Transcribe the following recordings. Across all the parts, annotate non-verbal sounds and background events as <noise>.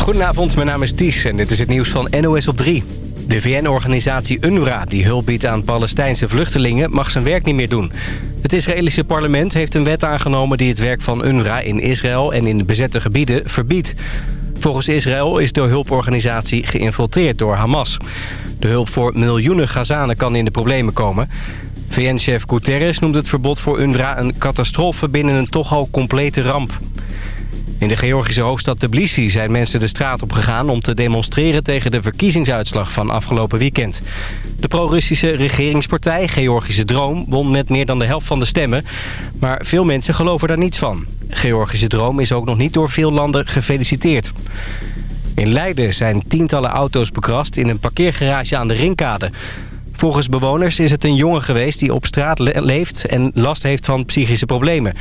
Goedenavond, mijn naam is Ties en dit is het nieuws van NOS op 3. De VN-organisatie UNRWA, die hulp biedt aan Palestijnse vluchtelingen, mag zijn werk niet meer doen. Het Israëlische parlement heeft een wet aangenomen die het werk van UNRWA in Israël en in de bezette gebieden verbiedt. Volgens Israël is de hulporganisatie geïnfiltreerd door Hamas. De hulp voor miljoenen Gazanen kan in de problemen komen. VN-chef Guterres noemt het verbod voor UNRWA een catastrofe binnen een toch al complete ramp. In de Georgische hoofdstad Tbilisi zijn mensen de straat op gegaan om te demonstreren tegen de verkiezingsuitslag van afgelopen weekend. De pro-Russische regeringspartij Georgische Droom won met meer dan de helft van de stemmen. Maar veel mensen geloven daar niets van. Georgische Droom is ook nog niet door veel landen gefeliciteerd. In Leiden zijn tientallen auto's bekrast in een parkeergarage aan de Ringkade. Volgens bewoners is het een jongen geweest die op straat leeft en last heeft van psychische problemen.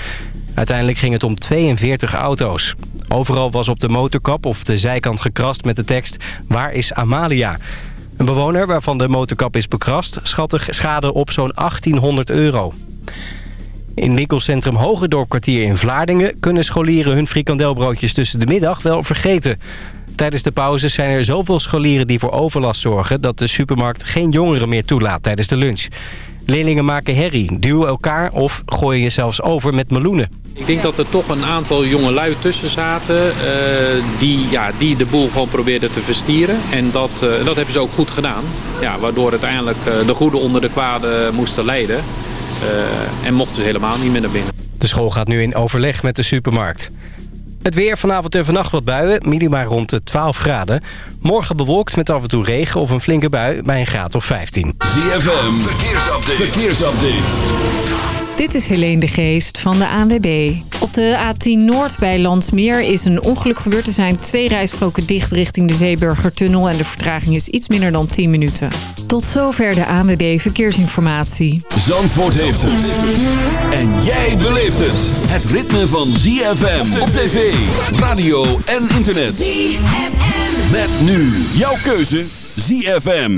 Uiteindelijk ging het om 42 auto's. Overal was op de motorkap of de zijkant gekrast met de tekst... Waar is Amalia? Een bewoner waarvan de motorkap is bekrast... schat de schade op zo'n 1800 euro. In winkelcentrum Hogedorp kwartier in Vlaardingen... kunnen scholieren hun frikandelbroodjes tussen de middag wel vergeten. Tijdens de pauzes zijn er zoveel scholieren die voor overlast zorgen... dat de supermarkt geen jongeren meer toelaat tijdens de lunch. Leerlingen maken herrie, duwen elkaar of gooien je zelfs over met meloenen. Ik denk dat er toch een aantal jonge lui tussen zaten uh, die, ja, die de boel gewoon probeerden te verstieren. En dat, uh, dat hebben ze ook goed gedaan. Ja, waardoor uiteindelijk uh, de goede onder de kwade moesten leiden. en mochten ze helemaal niet meer naar binnen. De school gaat nu in overleg met de supermarkt. Het weer vanavond en vannacht wat buien, minima rond de 12 graden. Morgen bewolkt met af en toe regen of een flinke bui bij een graad of 15. ZFM, verkeersupdate. verkeersupdate. Dit is Helene de Geest van de ANWB. Op de A10 Noord bij Landsmeer is een ongeluk gebeurd. Er zijn twee rijstroken dicht richting de Zeeburgertunnel... en de vertraging is iets minder dan 10 minuten. Tot zover de ANWB Verkeersinformatie. Zandvoort heeft het. En jij beleeft het. Het ritme van ZFM op tv, radio en internet. ZFM. Met nu jouw keuze ZFM.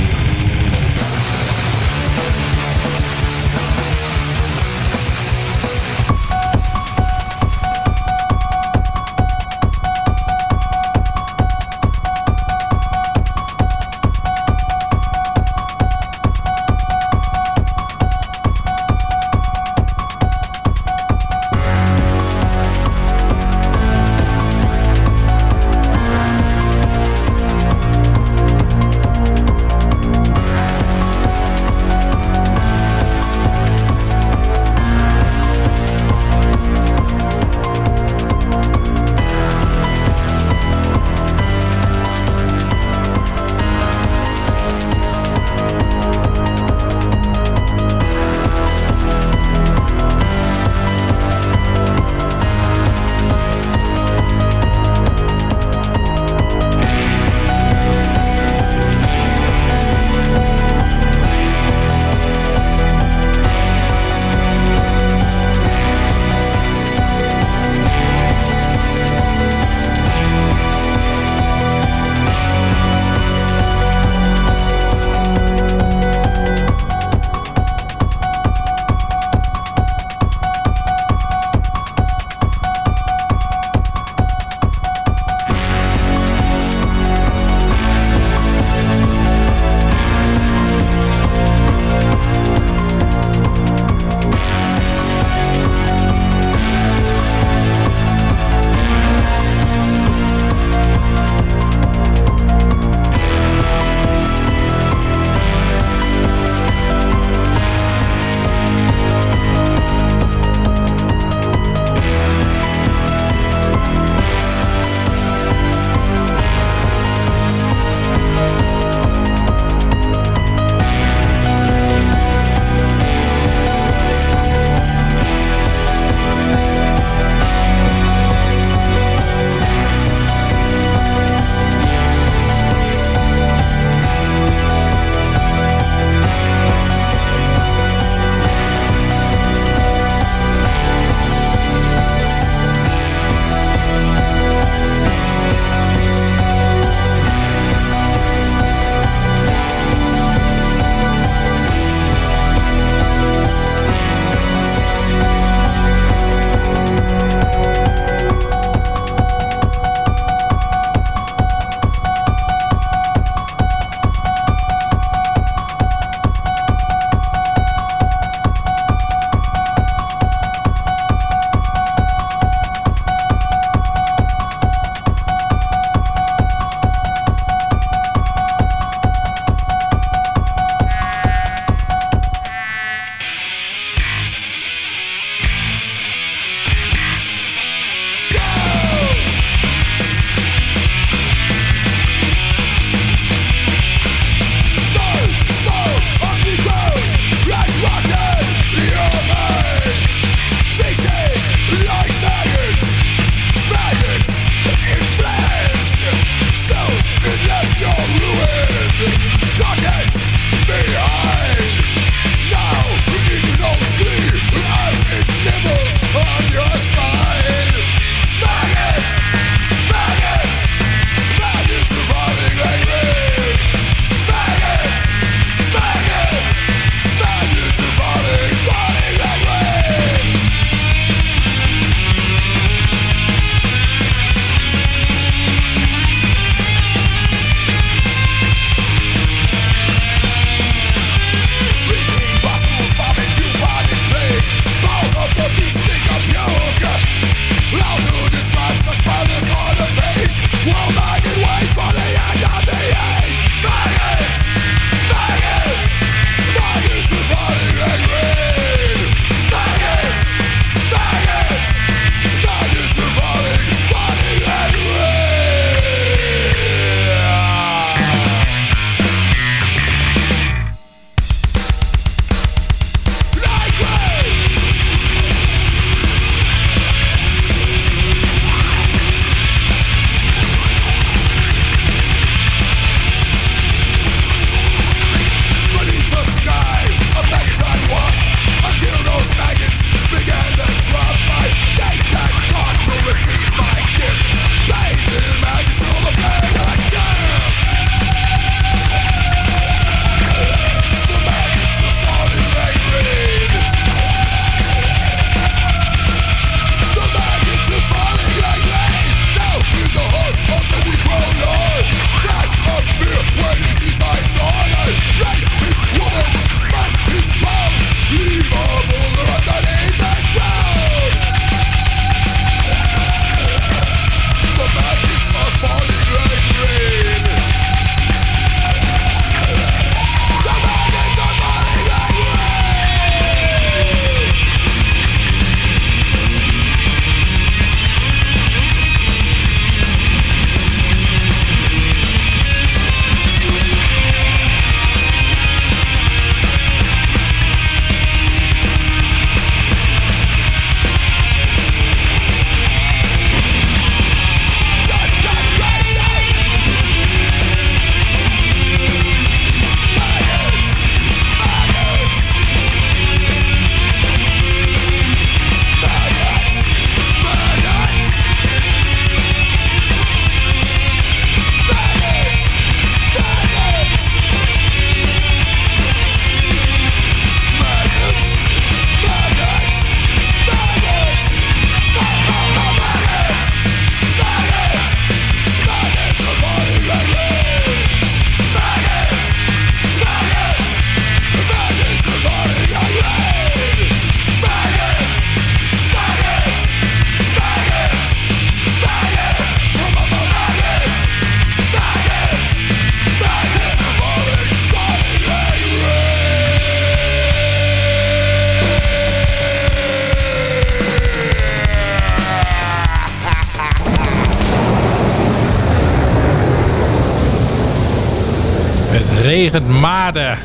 Regent maden.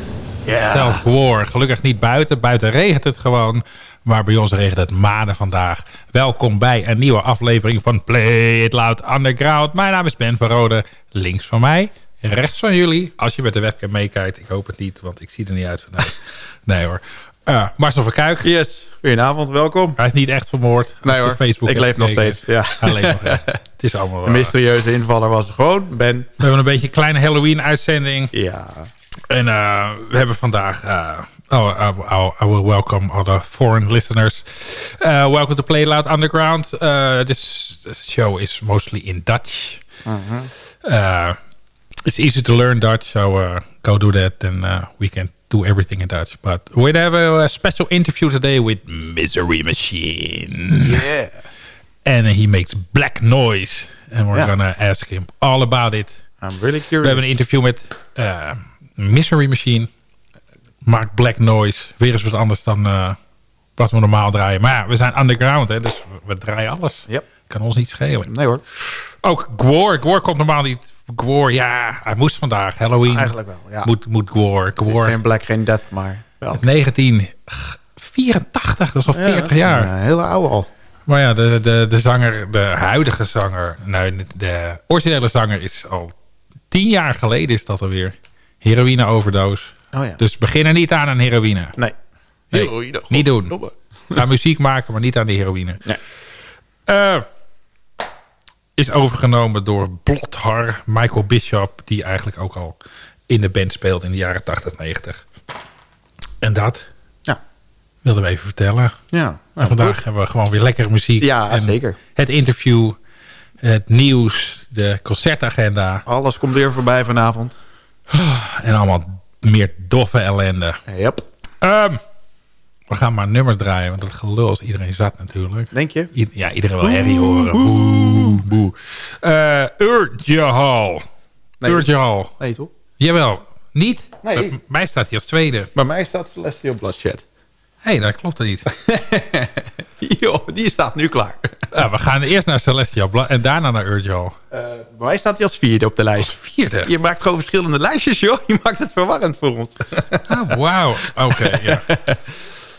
Gwar. Gelukkig niet buiten. Buiten regent het gewoon. Maar bij ons regent het maden vandaag. Welkom bij een nieuwe aflevering van Play It Loud Underground. Mijn naam is Ben van Rode. Links van mij, rechts van jullie. Als je met de webcam meekijkt. Ik hoop het niet, want ik zie er niet uit vandaag. <laughs> Nee hoor. Uh, Marcel van Kuik. Yes, goedenavond, welkom. Hij is niet echt vermoord. Nee hoor, Facebook ik leef nog steeds. Ja. Hij leeft nog echt. <laughs> Het is allemaal Een mysterieuze invaller was gewoon Ben. We hebben een beetje een kleine Halloween-uitzending. Ja. En uh, we hebben vandaag... Uh, oh, I, I, will welcome all the foreign listeners. Uh, welcome to Play Loud Underground. this, this, show is mostly in Dutch. -huh. it's easy to learn Dutch, so go do that. And we can do everything in Dutch. But we have a, a, special interview today with Misery Machine. Yeah. and he makes black noise. And we're yeah. gonna ask him all about it. I'm really curious. We hebben een interview met uh, Misery Machine. Maakt black noise. Weer eens wat anders dan uh, wat we normaal draaien. Maar ja, we zijn underground, hè, dus we draaien alles. Yep. Kan ons niet schelen. Nee hoor. Ook Gwar. Gwar komt normaal niet. Gwar, ja, hij moest vandaag. Halloween. Eigenlijk wel, ja. Moet, moet Gwar. Gwar. Geen black, geen death, maar wel. 1984, dat is al 40 jaar. Een hele oude al. Maar ja, de, de, de zanger, de huidige zanger, nou, de originele zanger is al tien jaar geleden is dat alweer. Heroïne overdoos. Oh ja. Dus begin er niet aan aan heroïne. Nee. nee heroïne. Niet doen. Ga muziek maken, maar niet aan de heroïne. Nee. Uh, is overgenomen door Blothar, Michael Bishop, die eigenlijk ook al in de band speelt in de jaren 80, 90. En dat ja. wilden we even vertellen. Ja. En vandaag goed. hebben we gewoon weer lekkere muziek. Ja, en zeker. Het interview, het nieuws, de concertagenda. Alles komt weer voorbij vanavond. En allemaal meer doffe ellende. Yep. Um, we gaan maar nummers draaien, want dat gelul is iedereen zat natuurlijk. Denk je? I ja, iedereen wil herrie horen. Boe, boe. Uh, Urge Hall. Nee, Urge Hall. Nee, toch? Jawel. Niet? Nee. Bij mij staat hij als tweede. Bij mij staat Celestial Bloodshed. Hé, hey, dat klopt niet. <laughs> Joh, die staat nu klaar. Ja, we gaan eerst naar Celestial Blood en daarna naar Hall. Uh, bij mij staat hij als vierde op de lijst. Als vierde? Je maakt gewoon verschillende lijstjes, joh. <laughs> Je maakt het verwarrend voor ons. Oh, wauw. Oké, okay, ja. <laughs>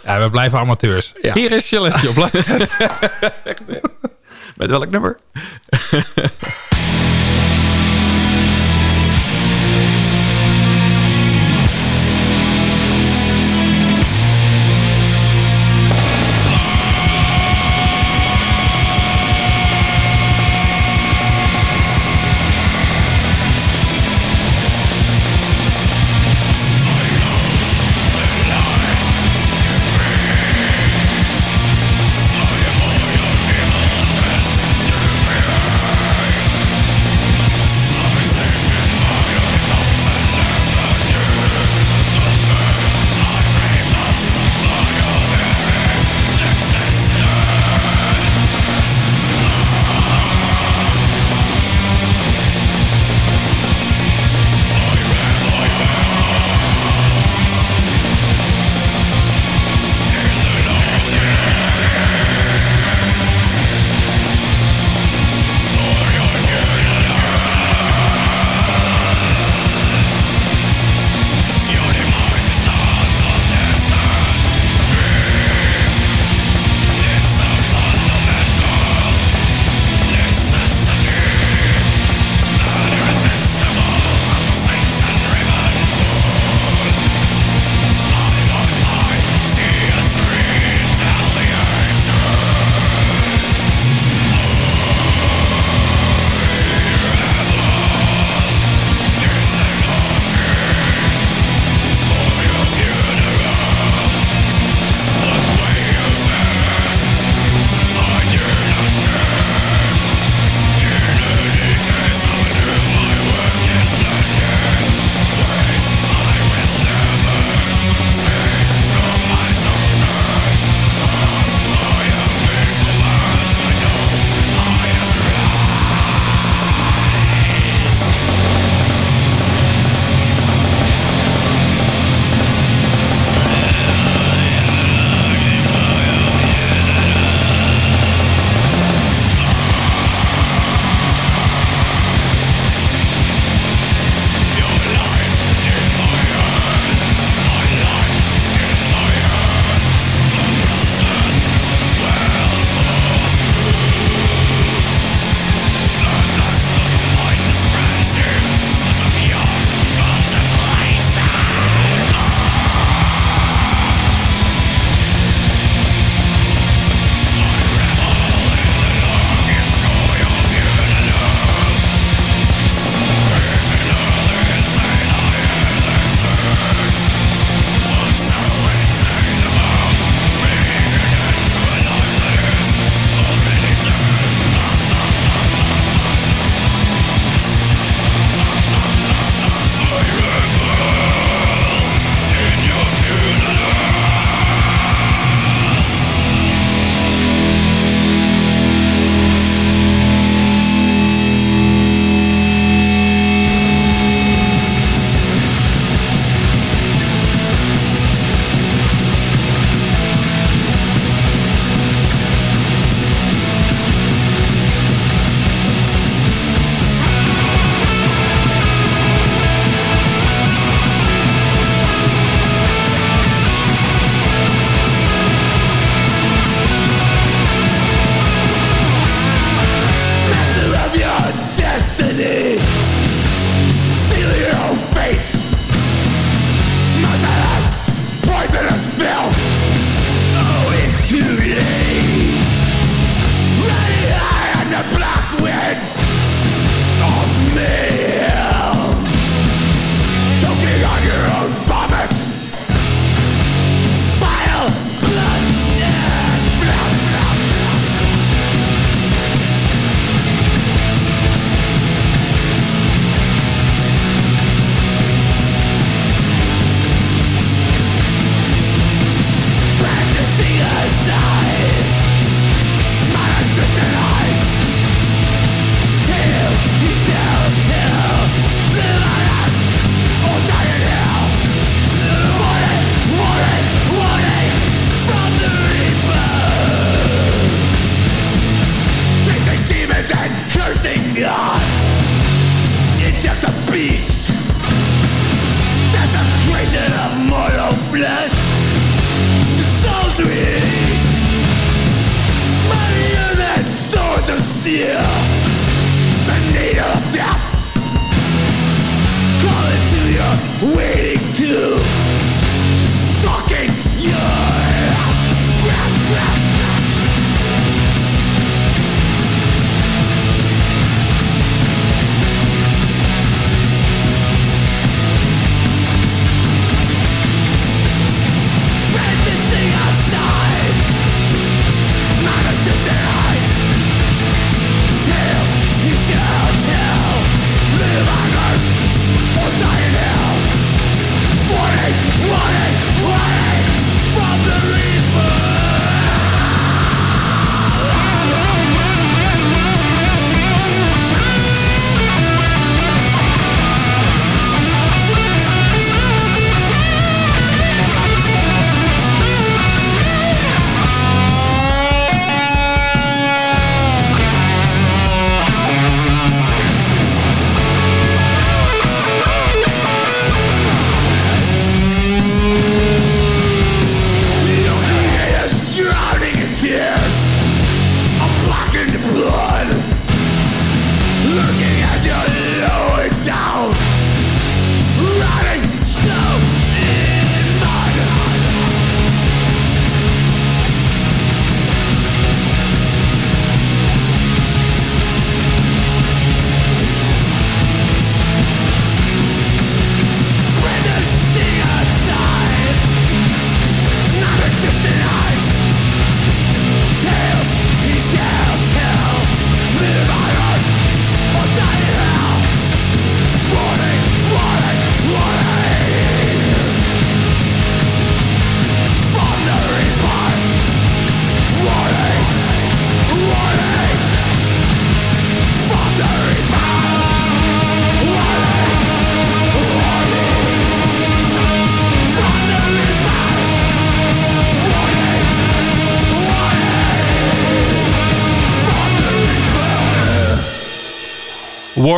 Ja, we blijven amateurs. Ja. Hier is Celestial Bloodshed. <laughs> Met welk nummer? <laughs>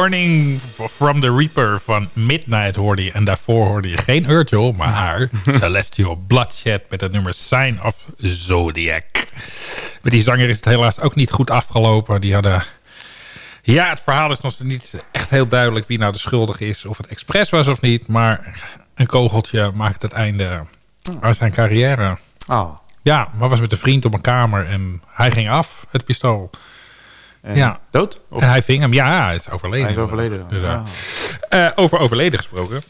Warning from the Reaper van Midnight hoorde je. En daarvoor hoorde je geen Urgel, maar <laughs> Celestial Bloodshed met het nummer Sign of Zodiac. Met die zanger is het helaas ook niet goed afgelopen. Die hadden... Ja, het verhaal is nog niet echt heel duidelijk wie nou de schuldige is. Of het expres was of niet. Maar een kogeltje maakt het einde aan zijn carrière. Oh. Ja, maar was met een vriend op een kamer en hij ging af, het pistool. En Ja. Dood? Of En hij ving hem. Ja, hij is overleden. hij is overleden? Dus, eh, Ah. eh, over overleden gesproken.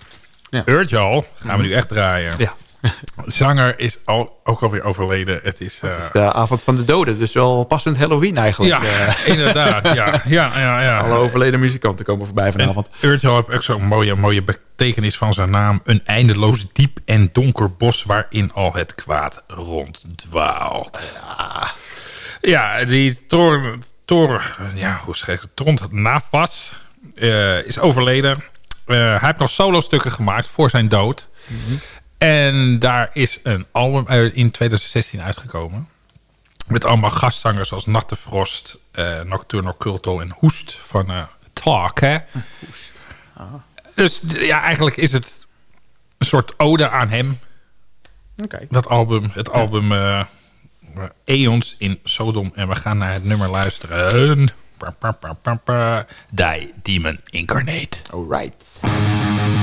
Ja. Urjal gaan we nu echt draaien. Ja. <laughs> Zanger is al, ook alweer overleden. Het is... eh, Het is de avond van de doden, dus wel passend Halloween eigenlijk. ja, <laughs> inderdaad. Ja, ja, ja. ja. alle overleden muzikanten komen voorbij vanavond. Urjal heeft ook zo'n mooie, mooie betekenis van zijn naam. Een eindeloos diep en donker bos waarin al het kwaad ronddwaalt. Ja, ja die Tor, Tor ja, hoe schrijf je het? Trond Navas eh, is overleden. Eh, hij heeft nog solo-stukken gemaakt voor zijn dood. En daar is een album in 2016 uitgekomen. Met allemaal gastzangers zoals Natte Frost, eh Nocturno Culto en Hoest van Talk. Hè? Dus ja, eigenlijk is het een soort ode aan hem. Dat album, het album Eons in Sodom. En we gaan naar het nummer luisteren. Die Demon Incarnate. Alright. When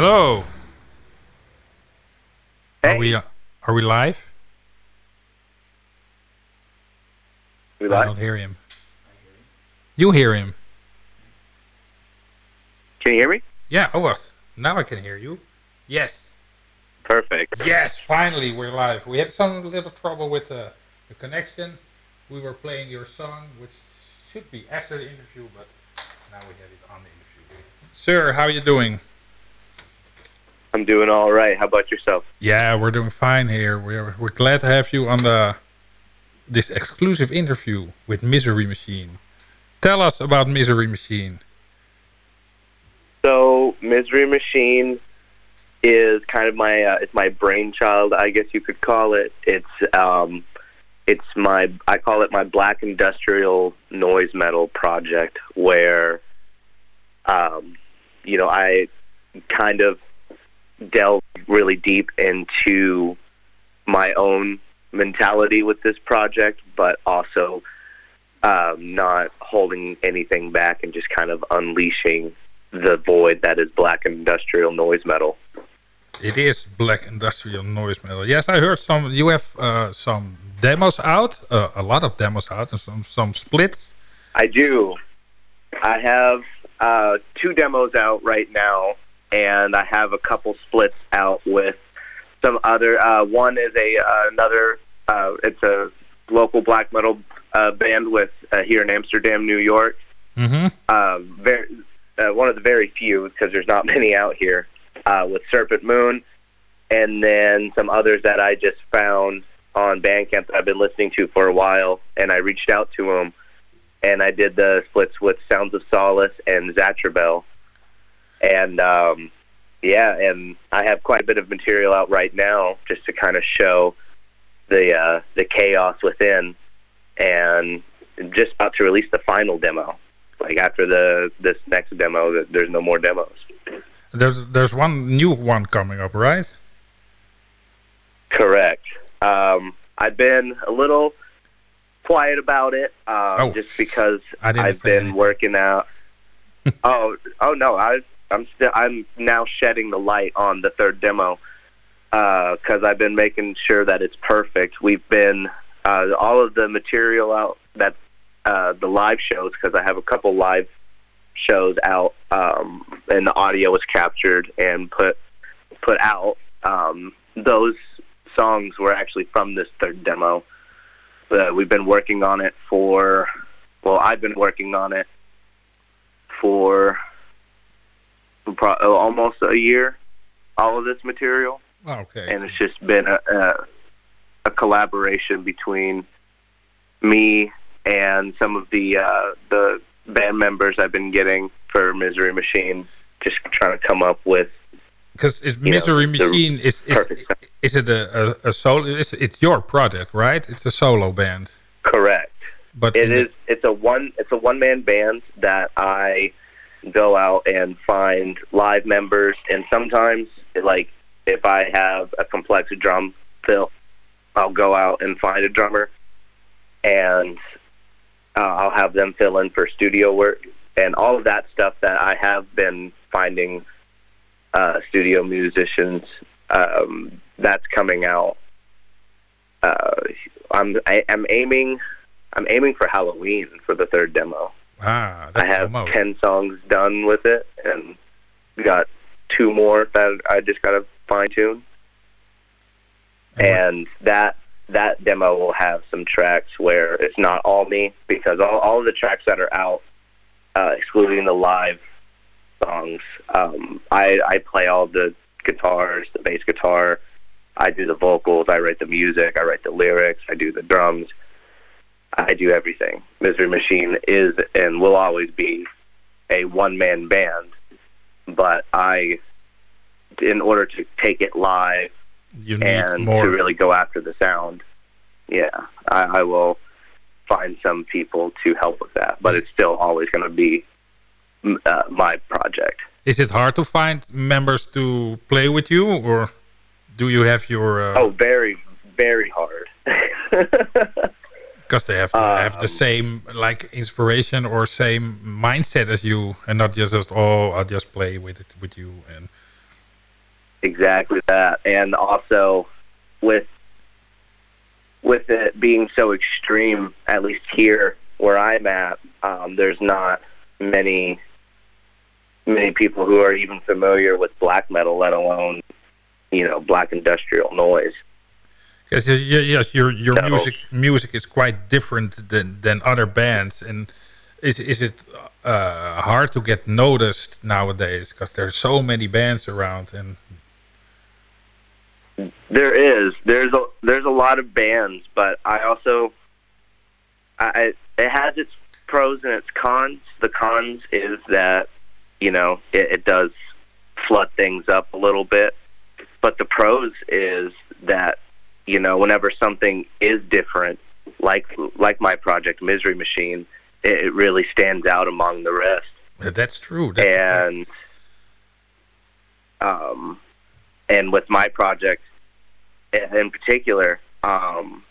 Hello. Are we are we live? We live? I don't hear him. You hear him? Can you hear me? Yeah. Oh? Now I can hear you. Yes. Perfect. Yes. Finally, we're live. We had some little trouble with the, the connection. We were playing your song, which should be after the interview, but now we have it on the interview. Sir, how are you doing? I'm doing all right. How about yourself? Yeah, we're doing fine here. We're we're glad to have you on the this exclusive interview with Misery Machine. Tell us about Misery Machine. So, Misery Machine is kind of my uh, it's my brainchild, I guess you could call it. It's um, it's my I call it my black industrial noise metal project, where um, you know I kind of delve really deep into my own mentality with this project, but also um, not holding anything back and just kind of unleashing the void that is black industrial noise metal. It is black industrial noise metal. Yes, I heard some. You have uh, some demos out, uh, a lot of demos out, and some some splits. I do. I have uh, two demos out right now, and I have a couple splits out with some other. Uh, one is a uh, another. Uh, it's a local black metal uh, band with uh, here in Amsterdam, New York. Mm-hmm. Uh, very, uh, one of the very few because there's not <laughs> many out here. Uh, with Serpent Moon, and then some others that I just found on Bandcamp that I've been listening to for a while, and I reached out to them, and I did the splits with Sounds of Solace and Zatrabel, and um, yeah, and I have quite a bit of material out right now just to kind of show the uh, the chaos within, and just about to release the final demo. Like after the this next demo, there's no more demos. There's there's one new one coming up, right? Correct. Um, I've been a little quiet about it, um, Oh, just because I've been anything. working out. <laughs> oh, oh no, I, I'm still, I'm now shedding the light on the third demo because I've been making sure that it's perfect. We've been uh, all of the material out that uh, the live shows because I have a couple live shows out, um, and the audio was captured and put put out. Um, those songs were actually from this third demo. Uh, we've been working on it for, well, I've been working on it for pro- almost a year. All of this material, Okay. and it's just been a, a, a collaboration between me and some of the uh, the band members I've been getting for Misery Machine. Just trying to come up with Because it's know, Misery Machine is is, is it a, a, a solo? It's, it's your project, right? It's a solo band. correct. But it is. the- It's a one. It's a one man band that I go out and find live members, and sometimes, like if I have a complex drum fill, I'll go out and find a drummer, and uh, I'll have them fill in for studio work, and all of that stuff that I have been finding uh, studio musicians. Um, that's coming out. Uh, I'm I, I'm aiming I'm aiming for Halloween for the third demo. Ah, I have almost. ten songs done with it, and we got two more that I just got to fine tune. And that that demo will have some tracks where it's not all me because all all of the tracks that are out, uh, excluding the live songs, um, I I play all the guitars, the bass guitar. I do the vocals. I write the music. I write the lyrics. I do the drums. I do everything. Misery Machine is and will always be a one man band, but I, in order to take it live You need and more. to really go after the sound, yeah, I, I will find some people to help with that. But it's still always going to be uh, my project. Is it hard to find members to play with you, or do you have your? uh, Oh, very, very hard. <laughs> Because they have to have the Um, same like inspiration or same mindset as you, and not just just oh I'll just play with it with you and exactly that. And also with with it being so extreme at least here where i'm at um, there's not many many people who are even familiar with black metal let alone you know black industrial noise Yes, yes, your your music music is quite different than than other bands, and is is it uh, hard to get noticed nowadays? Because there's so many bands around, and There is. There's a there's a lot of bands, but I also I it has its pros and its cons. The cons is that you know it, it does flood things up a little bit. But the pros is that you know whenever something is different, like like my project Misery Machine, it, it really stands out among the rest. That's true. And um, and with my project in particular, um,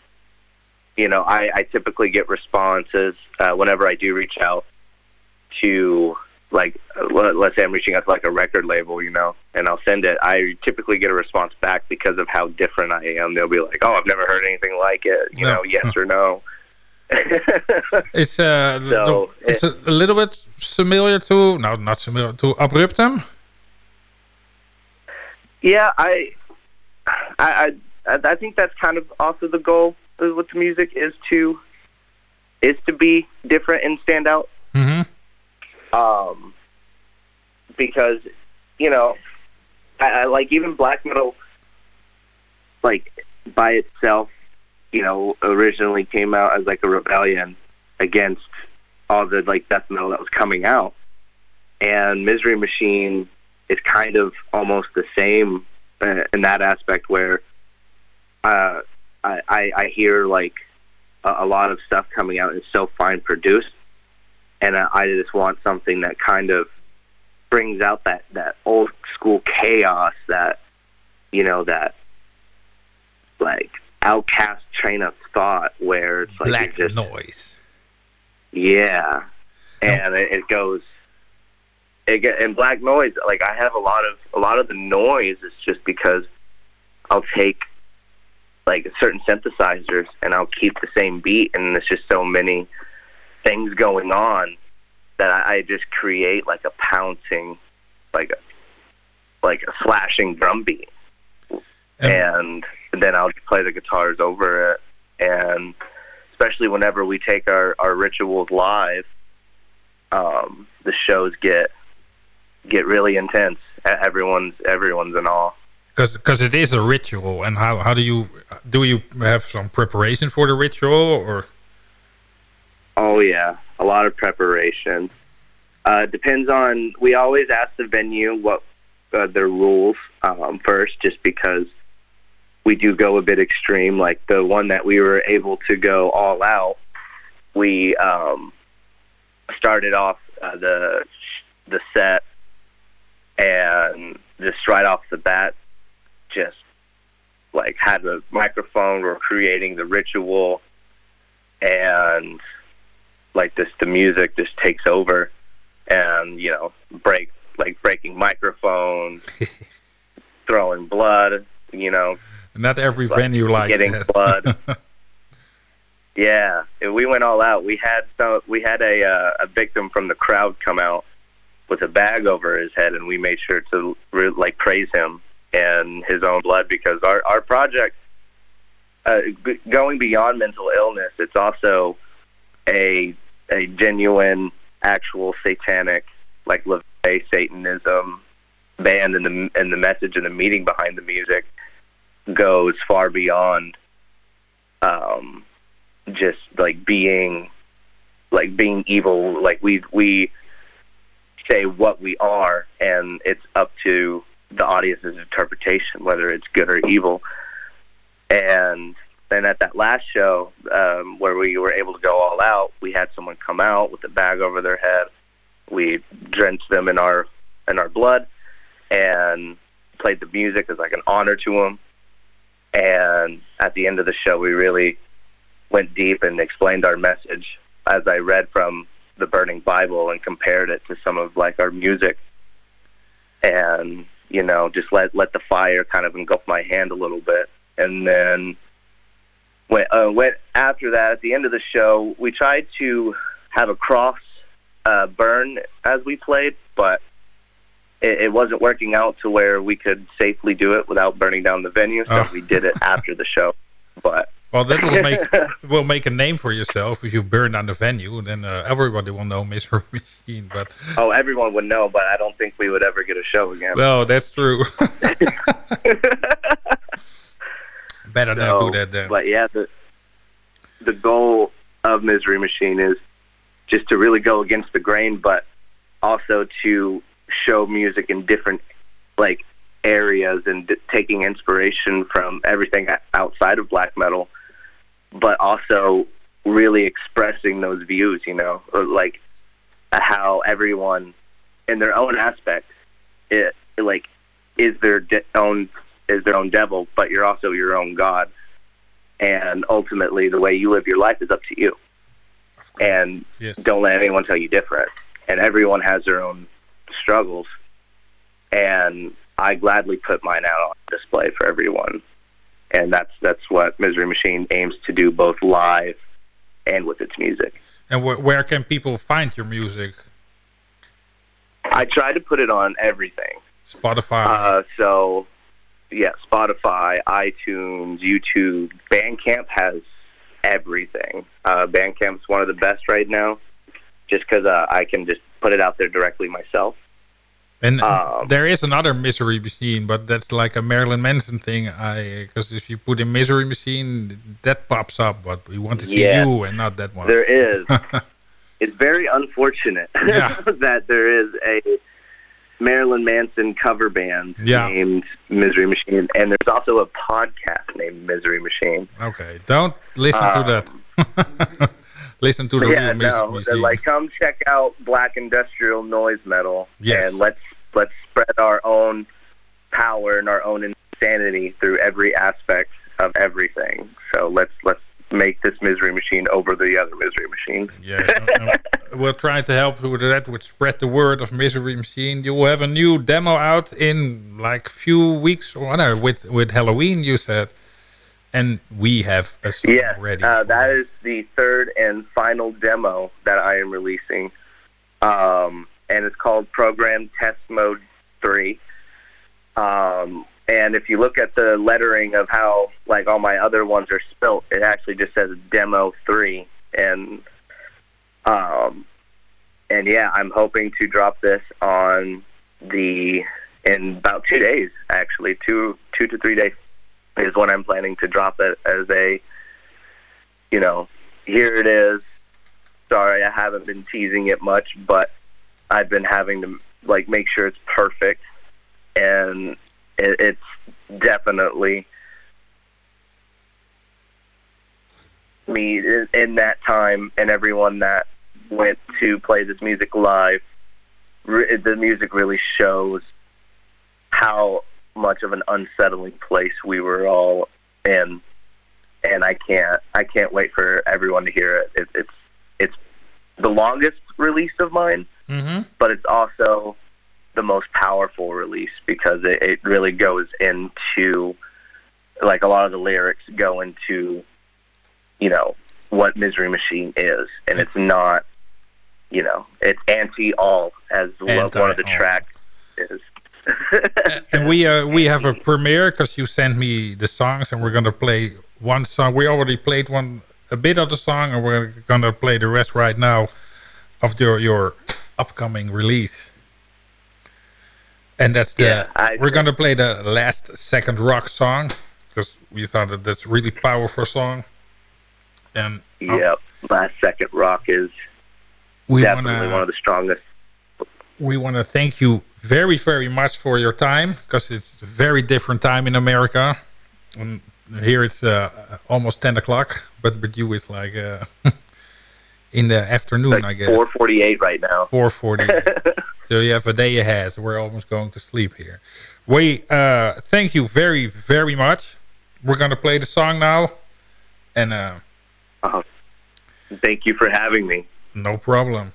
you know, I, I typically get responses uh, whenever I do reach out to like let- let's say I'm reaching out to like a record label, you know, and I'll send it. I typically get a response back because of how different I am. They'll be like, "Oh, I've never heard anything like it," you No. know, yes or no. It's uh, <laughs> So, it's a, a little bit similar to no, not similar to Abruptum. Yeah, I, I, I, I think that's kind of also the goal with the music is to, is to be different and stand out. hmm Um, because, you know, I, I like even black metal, like by itself, you know, originally came out as like a rebellion against all the like death metal that was coming out, and Misery Machine is kind of almost the same uh, in that aspect where uh, I, I I hear like a, a lot of stuff coming out. Is so fine produced, and I, I just want something that kind of brings out that that old school chaos that you know that like outcast train of thought where it's like Black just noise. yeah, and it, it goes. It get, and black noise. Like I have a lot of a lot of the noise is just because I'll take like certain synthesizers and I'll keep the same beat, and there's just so many things going on that I, I just create like a pouncing, like a like a slashing drum beat, and then I'll play the guitars over it, and especially whenever we take our, our rituals live, um, the shows get get really intense. Everyone's everyone's in awe. Because because it is a ritual, and how how do you do you have some preparation for the ritual or? Oh yeah, a lot of preparation. Uh, depends on. We always ask the venue what uh, their rules um, first, just because we do go a bit extreme. Like the one that we were able to go all out, we um, started off uh, the the set and just right off the bat, just like had the microphone. We're creating the ritual, and like this, the music just takes over, and you know, break like breaking microphones, <laughs> throwing blood. You know, Not every Like, venue like getting that. blood. <laughs> Yeah, and we went all out. We had some. We had a uh, a victim from the crowd come out with a bag over his head, and we made sure to re- like praise him and his own blood because our our project, uh, going beyond mental illness, it's also a a genuine, actual satanic like LaVey Satanism band, and the and the message and the meaning behind the music goes far beyond. Um, just like being like being evil like we we say what we are and it's up to the audience's interpretation whether it's good or evil and then at that last show um, where we were able to go all out we had someone come out with a bag over their head. We drenched them in our in our blood and played the music as like an honor to them and at the end of the show we really went deep and explained our message. As I read from the Burning Bible and compared it to some of like our music, and you know just let let the fire kind of engulf my hand a little bit, and then went uh, went after that at the end of the show we tried to have a cross uh, burn as we played, but it, it wasn't working out to where we could safely do it without burning down the venue, so Oh. we did it after the show. But Well, that will make <laughs> will make a name for yourself if you burn down the venue. Then uh, everybody will know Misery Machine. But Oh, everyone would know, but I don't think we would ever get a show again. no, that's true. <laughs> <laughs> Better not do that then. But yeah, the the goal of Misery Machine is just to really go against the grain, but also to show music in different like areas and d- taking inspiration from everything outside of black metal, but also really expressing those views. You know, like how everyone, in their own aspect, it like is their de- own is their own devil, but you're also your own god. And ultimately, the way you live your life is up to you. And Yes. don't let anyone tell you different. And everyone has their own struggles. And I gladly put mine out on display for everyone. And that's that's what Misery Machine aims to do, both live and with its music. And wh where can people find your music? I try to put it on everything. Spotify. Uh, so, yeah, Spotify, iTunes, YouTube, Bandcamp has everything. Uh, Bandcamp's one of the best right now, just because uh, I can just put it out there directly myself. and um, there is another Misery Machine, but that's like a Marilyn Manson thing. I Because if you put in Misery Machine, that pops up, but we want to see Yeah. you and not that one. There is. <laughs> it's very unfortunate Yeah. <laughs> that there is a Marilyn Manson cover band Yeah. named Misery Machine, and there's also a podcast named Misery Machine. Okay, don't listen to Um, that. <laughs> listen to the yeah, real Misery no, Machine. like come check out black industrial noise metal, Yes. and let's let's spread our own power and our own insanity through every aspect of everything. So let's let's make this misery machine over the other misery machine. Yeah, <laughs> we'll try to help with that. Would spread the word of Misery Machine. You will have a new demo out in like few weeks or no, with with Halloween. You said, and we have a song Yes, ready. uh, that is the third and final demo that I am releasing, um, and it's called Program Test Mode Three. Um, and if you look at the lettering of how like all my other ones are spelt, it actually just says Demo Three, and um, and yeah, I'm hoping to drop this on the in about two days. Actually, two two to three days is when I'm planning to drop it as a, you know, here it is. Sorry, I haven't been teasing it much, but I've been having to like make sure it's perfect, and it, it's definitely me in, that time and everyone that went to play this music live. The music really shows how much of an unsettling place we were all in, and I can't I can't wait for everyone to hear it. it it's it's the longest release of mine, hmm but it's also the most powerful release because it, it really goes into like a lot of the lyrics go into you know what misery machine is and it's not you know it's anti all as one of the Anti-all. tracks is And we uh, we have a premiere because you sent me the songs, and we're gonna play one song. We already played one a bit of the song, and we're gonna play the rest right now of your your upcoming release. And that's the Yeah, I- we're gonna play the last second rock song because we thought that that's really powerful song. And uh, Yep. Last Second Rock is we definitely wanna one of the strongest. we want to thank you very very much for your time because it's a very different time in america and here it's uh, almost 10 o'clock but with you it's like uh, <laughs> in the afternoon i guess 448 right now. 4.40 <laughs> so you have a day ahead we're almost going to sleep here we uh thank you very very much we're gonna play the song now and uh Uh, thank you for having me. No problem.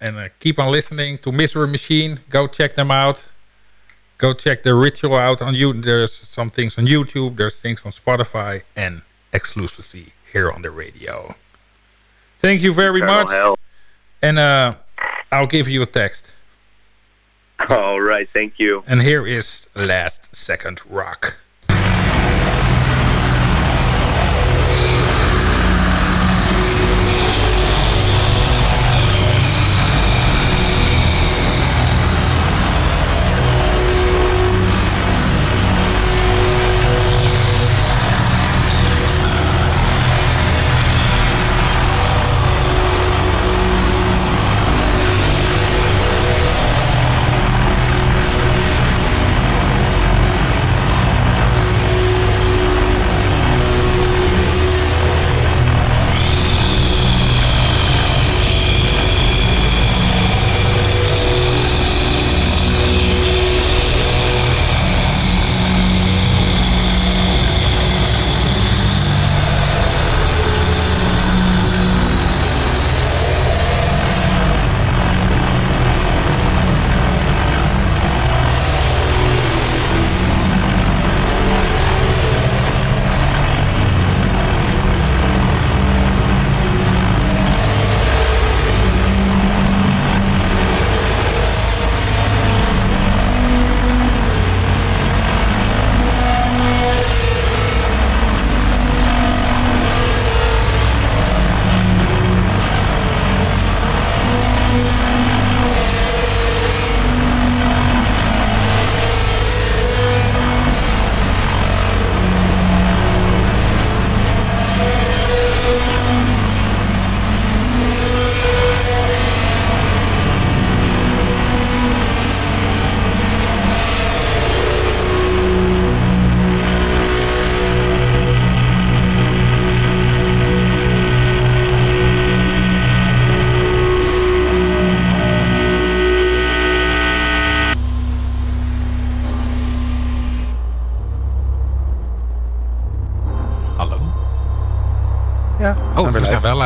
And uh, keep on listening to Misery Machine. Go check them out. Go check the ritual out on you. There's some things on YouTube. There's things on Spotify and exclusively here on the radio. Thank you very Eternal much. hell. And uh, I'll give you a text. All right. Thank you. And here is Last Second Rock.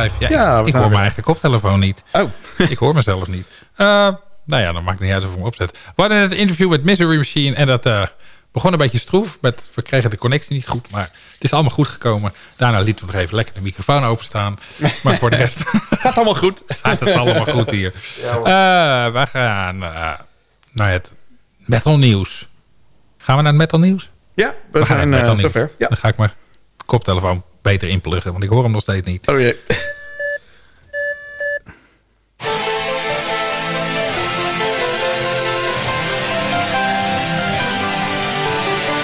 Live. Ja, Ja, ik, hoor mijn eigen koptelefoon niet. Oh. ik hoor mezelf niet. Eh, nou ja, dan maakt het niet uit of ik hem opzet. We hadden een interview met Misery Machine. En dat eh, begon een beetje stroef. Met, we kregen de connectie niet goed. Maar het is allemaal goed gekomen. Daarna lieten we nog even lekker de microfoon openstaan. Maar voor de rest <laughs> Gaat allemaal goed. gaat het allemaal goed hier. Eh we gaan naar het metal nieuws. Gaan we naar het metal nieuws? Ja, we, We gaan zijn het zover. Ja. Dan ga ik mijn koptelefoon beter inpluggen. Want ik hoor hem nog steeds niet. Oh jee.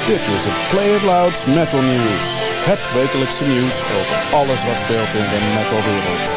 Dit is het Play It Louds Metal News. Het wekelijkse nieuws over alles wat speelt in de metalwereld.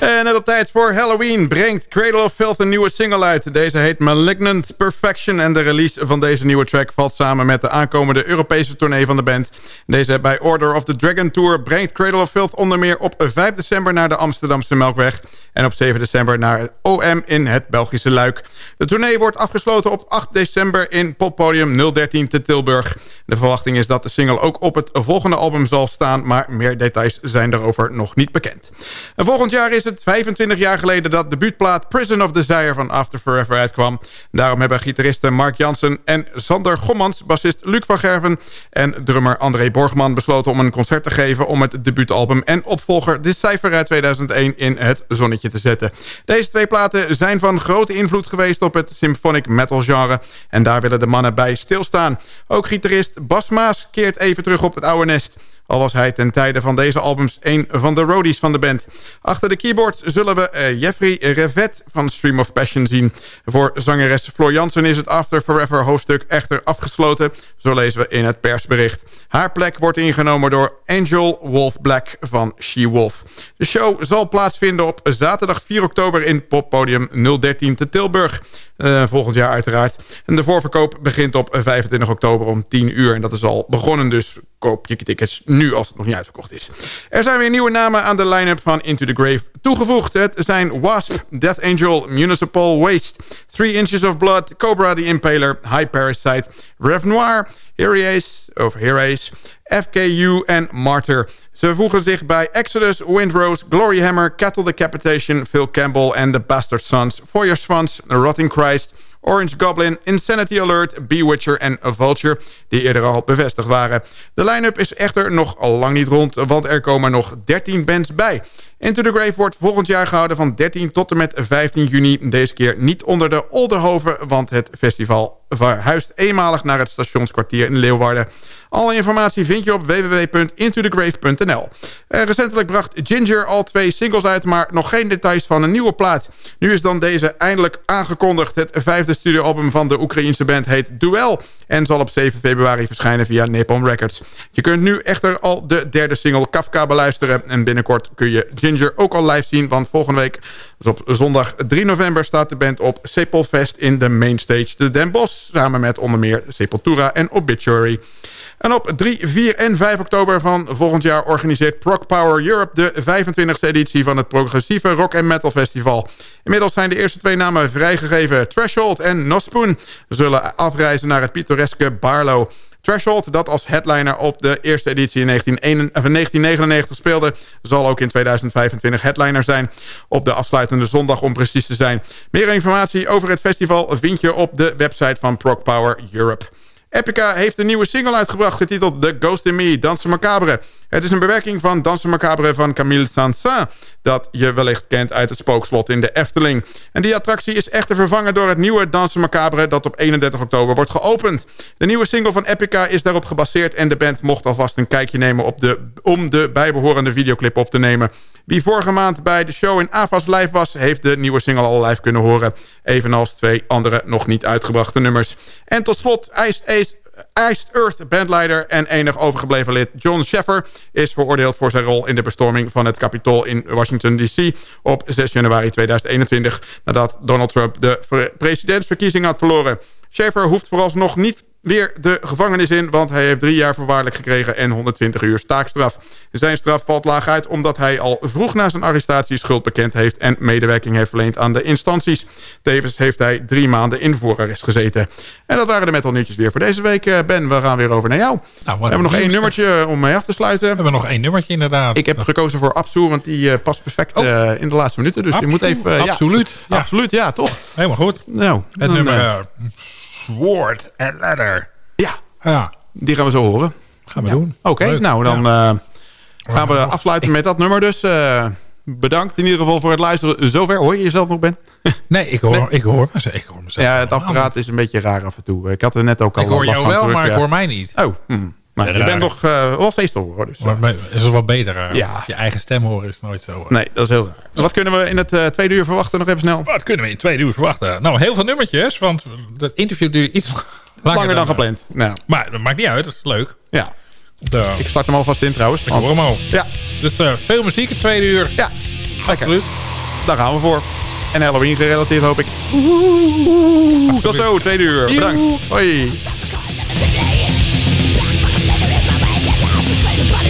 En net op tijd voor Halloween brengt Cradle of Filth een nieuwe single uit. Deze heet Malignant Perfection en de release van deze nieuwe track valt samen met de aankomende Europese tournee van de band. Deze bij Order of the Dragon Tour brengt Cradle of Filth onder meer op 5 december naar de Amsterdamse Melkweg en op 7 december naar het OM in het Belgische Luik. De tournee wordt afgesloten op 8 december in poppodium 013 te Tilburg. De verwachting is dat de single ook op het volgende album zal staan, maar meer details zijn daarover nog niet bekend. En volgend jaar is het 25 jaar geleden dat de debuutplaat Prison of Desire van After Forever uitkwam. Daarom hebben gitaristen Mark Jansen en Sander Gommans, bassist Luc van Gerven en drummer André Borgman besloten om een concert te geven om het debuutalbum en opvolger Decipher uit 2001 in het zonnetje te zetten. Deze twee platen zijn van grote invloed geweest op het symphonic metal genre en daar willen de mannen bij stilstaan. Ook gitarist Bas Maas keert even terug op het oude nest. Al was hij ten tijde van deze albums een van de roadies van de band. Achter de keyboards zullen we eh, Jeffrey Revet van Stream of Passion zien. Voor zangeres Floor Jansen is het After Forever hoofdstuk echter afgesloten. Zo lezen we in het persbericht. Haar plek wordt ingenomen door Angel Wolf Black van She-Wolf. De show zal plaatsvinden op zaterdag 4 oktober in poppodium 013 te Tilburg. Eh, volgend jaar uiteraard. En de voorverkoop begint op 25 oktober om 10 uur. En dat is al begonnen, dus koop je tickets nu als het nog niet uitverkocht is. Er zijn weer nieuwe namen aan de line-up van Into the Grave toegevoegd. Het zijn Wasp, Death Angel, Municipal Waste, Three Inches of Blood, Cobra the Impaler, High Parasite, Rev Noir, of Hereas, FKU en Martyr. Ze voegen zich bij Exodus, Windrose, Glory Hammer, Cattle Decapitation, Phil Campbell en The Bastard Sons, Foyer Swans, Rotting Christ, Orange Goblin, Insanity Alert, Bewitcher en Vulture, die eerder al bevestigd waren. De line-up is echter nog lang niet rond, want er komen nog 13 bands bij. Into the Grave wordt volgend jaar gehouden van 13 tot en met 15 juni. Deze keer niet onder de Olderhoven, want het festival verhuist eenmalig naar het stationskwartier in Leeuwarden. Alle informatie vind je op www.intothegrave.nl. Uh, recentelijk bracht Ginger al twee singles uit, maar nog geen details van een nieuwe plaat. Nu is dan deze eindelijk aangekondigd. Het vijfde studioalbum van de Oekraïense band heet Duel en zal op 7 februari verschijnen via Napalm Records. Je kunt nu echter al de derde single Kafka beluisteren en binnenkort kun je Ginger ook al live zien, want volgende week, dus op zondag 3 november, staat de band op Sepulfest in de mainstage te Den Bosch, samen met onder meer Sepultura en Obituary. En op 3, 4 en 5 oktober van volgend jaar organiseert Prog Power Europe... de 25e editie van het progressieve rock en metal festival. Inmiddels zijn de eerste twee namen vrijgegeven. Threshold en Nospoon zullen afreizen naar het pittoreske Barlow. Threshold, dat als headliner op de eerste editie in 1999 speelde... zal ook in 2025 headliner zijn. Op de afsluitende zondag om precies te zijn. Meer informatie over het festival vind je op de website van Prog Power Europe. Epica heeft een nieuwe single uitgebracht getiteld The Ghost in Me, Dansen Macabre. Het is een bewerking van Dansen Macabre van Camille Sansin... dat je wellicht kent uit het spookslot in de Efteling. En die attractie is echter vervangen door het nieuwe Dansen Macabre... dat op 31 oktober wordt geopend. De nieuwe single van Epica is daarop gebaseerd... en de band mocht alvast een kijkje nemen op de, om de bijbehorende videoclip op te nemen. Wie vorige maand bij de show in AFAS live was... heeft de nieuwe single al live kunnen horen. Evenals twee andere nog niet uitgebrachte nummers. En tot slot Ice Ace Iced Earth bandleider en enig overgebleven lid John Sheffer... is veroordeeld voor zijn rol in de bestorming van het Capitool in Washington D.C. op 6 januari 2021... nadat Donald Trump de presidentsverkiezing had verloren. Schaefer hoeft vooralsnog niet weer de gevangenis in... want hij heeft drie jaar voorwaardelijk gekregen en 120 uur taakstraf. Zijn straf valt laag uit omdat hij al vroeg na zijn arrestatie schuld bekend heeft... en medewerking heeft verleend aan de instanties. Tevens heeft hij drie maanden in voorarrest gezeten. En dat waren de metal nieuwtjes weer voor deze week. Eh, Ben, we gaan weer over naar jou. Nou, we hebben nog één nummertje om mee af te sluiten. We hebben nog één nummertje inderdaad. Ik heb gekozen voor Absu, want die eh, past perfect Oh. eh, in de laatste minuten. Dus je moet even... ja, Absoluut. Ja. Absoluut, ja, toch? Helemaal goed. Nou, Het dan, nummer Sword and Leather. ja, Ja, die gaan we zo horen. gaan we doen. Oké, nou dan Ja. eh, gaan we afsluiten met dat nummer. Dus eh, bedankt in ieder geval voor het luisteren. Zover. Hoor je jezelf nog, Ben? <laughs> Nee, ik hoor, Ik, hoor ik hoor mezelf. Ja, het apparaat is een beetje raar af en toe. Ik had er net ook al. Ik hoor jou wel, terug, maar ik hoor mij niet. Oh, hm. Je raar. bent nog eh, wel steeds te horen. Dus, eh, Maar is het wel beter? eh, Ja. Je eigen stem horen is nooit zo. eh. nee, dat is heel raar. Wat kunnen we in het eh, tweede uur verwachten? Nog even snel. Wat kunnen we in twee uur verwachten? Nou, heel veel nummertjes, want het interview duurt iets <laughs> langer, Langer dan gepland. Nou, Maar dat maakt niet uit, dat is leuk. ja. De, Ik start hem alvast in trouwens. ik hoor hem al. Ja, Dus eh, veel muziek in tweede uur. ja. Absoluut. Daar gaan we voor. En Halloween gerelateerd hoop ik. Tot zo, tweede uur. Bedankt. Hoi. Tot